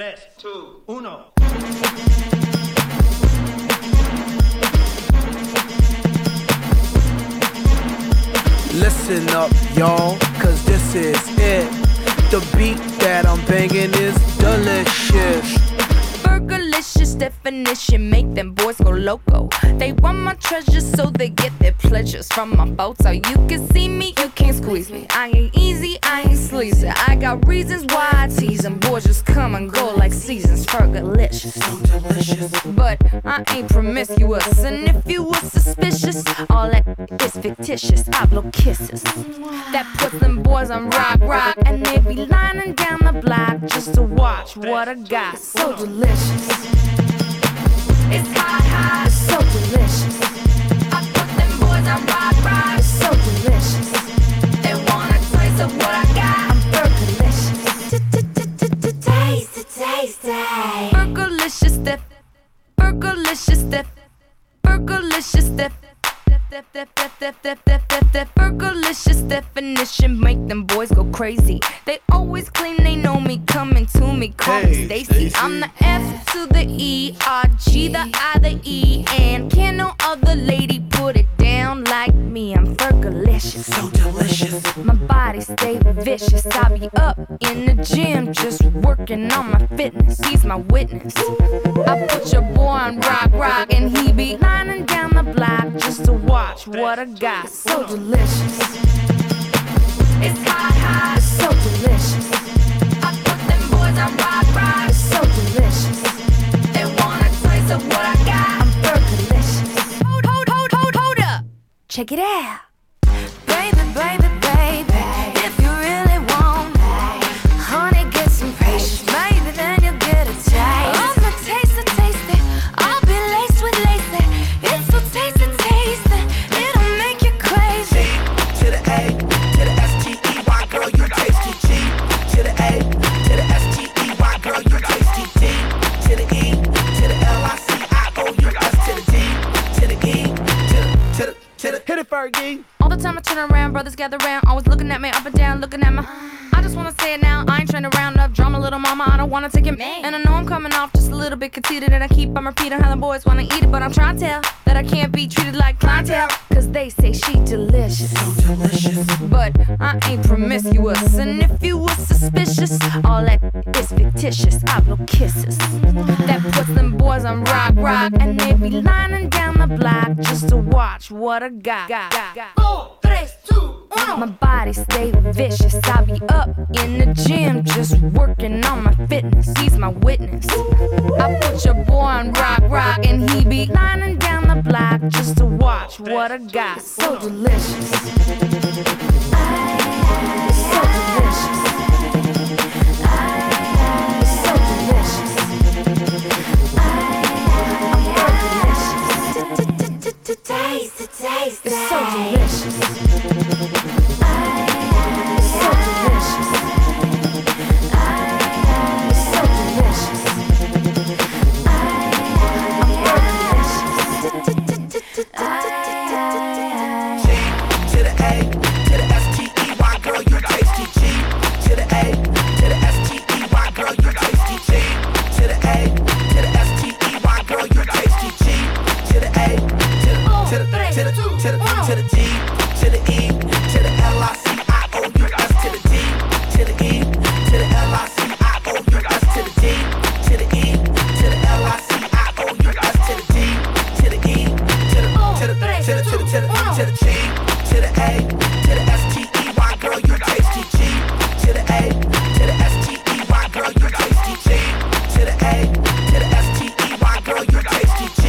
3, 2, 1. Listen up, y'all, cause this is it. The beat that I'm banging is delicious delicious definition make them boys go loco. They want my treasures so they get their pleasures from my photo. You can see me, you can't squeeze me. I ain't easy, I ain't sleazy. I got reasons why I tease them. Boys just come and go like seasons. Fergalicious, so delicious. But I ain't promiscuous, and if you were suspicious, all that is fictitious. I blow kisses. That puts them boys on rock, rock, and they be lining down the block just to watch what I got. So delicious. Fergalicious definition make them boys go crazy. They always me, coming to me, call me Stacy. I'm the F to the E, R G the I the E, and can no other lady put it down like me. I'm Fergalicious, so delicious. My body stay vicious. I be up in the gym just working on my fitness. He's my witness. I put your boy on rock, rock, and he be lining down the block just to watch watch what I got. So delicious. Check it out. Baby, baby, Fergie. All the time I turn around, brothers gather around, always looking at me up and down, looking at my. I just wanna say it now, I ain't trying to round up drama, little mama. I don't wanna take it. man. And I know I'm coming off just a little bit conceited, and I keep on repeating how the boys wanna eat it, but I'm trying to tell that I can't be treated like clientele. Cause they say she delicious. So delicious. But I ain't promiscuous, and if you was suspicious, all that is fictitious. I blow kisses. That puts them boys on rock, rock, and they be lining down the block just to watch what I got. got, got, got. Four, three, two, my body stay vicious. I be up in the gym just working on my fitness. He's my witness. I put your boy on rock, rock, and he be lining down the block just to watch what I got. So delicious. So delicious. So delicious. Taste, taste, it's so delicious. To the G to the A to the S T E Y, girl, you tasty. G to the A to the S T E Y, girl, you tasty. G to the A to the S T E Y, girl, you tasty. G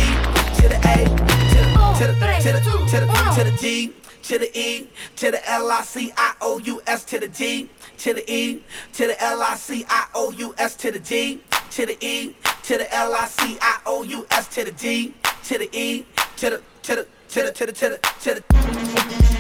to the A to the to the to the to the to the D to the E to the L I C I O U S to the D to the E to the L I C I O U S to the D to the E to the L I C I O U S to the D to the E to the to the to the to the